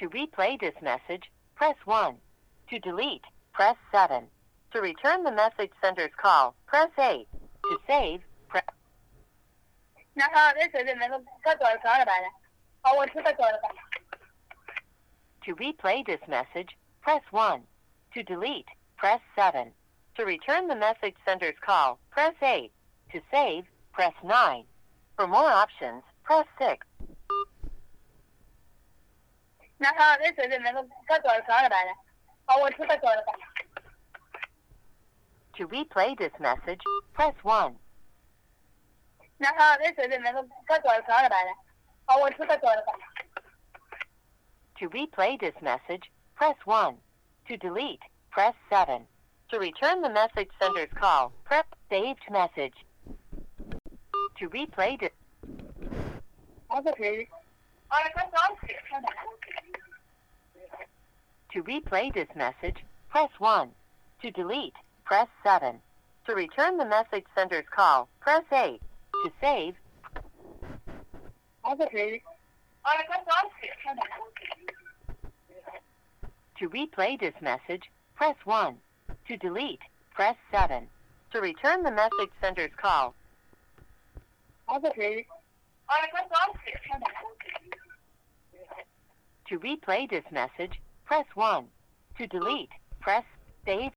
to replay this message, press 1. To delete, press 7. To return the message sender's call, press 8. To save, press 那啊，那随便那个他多少个来的？哦，我知道多少个。 To replay this message, press 1. To delete, press 7. To return the message sender's call, press 8. To save, press 9. For more options, press 6. 那啊，那随便那个他多少个来的？哦，我知道多少个。 To replay this message, press 1. 那啊，那随便那个他多少个来的？哦，我知道多少个。 To replay this message, press 1. To delete, press 7. To return the message sender's call, press saved message. To replay this, 我不是。哦，那多少个？ To replay this message, press 1. To delete, press 7. To return the message sender's call, press 8. To save. To replay this message, press 1. To delete, press 7. To return the message sender's call. To replay this message, press 1. To delete, press save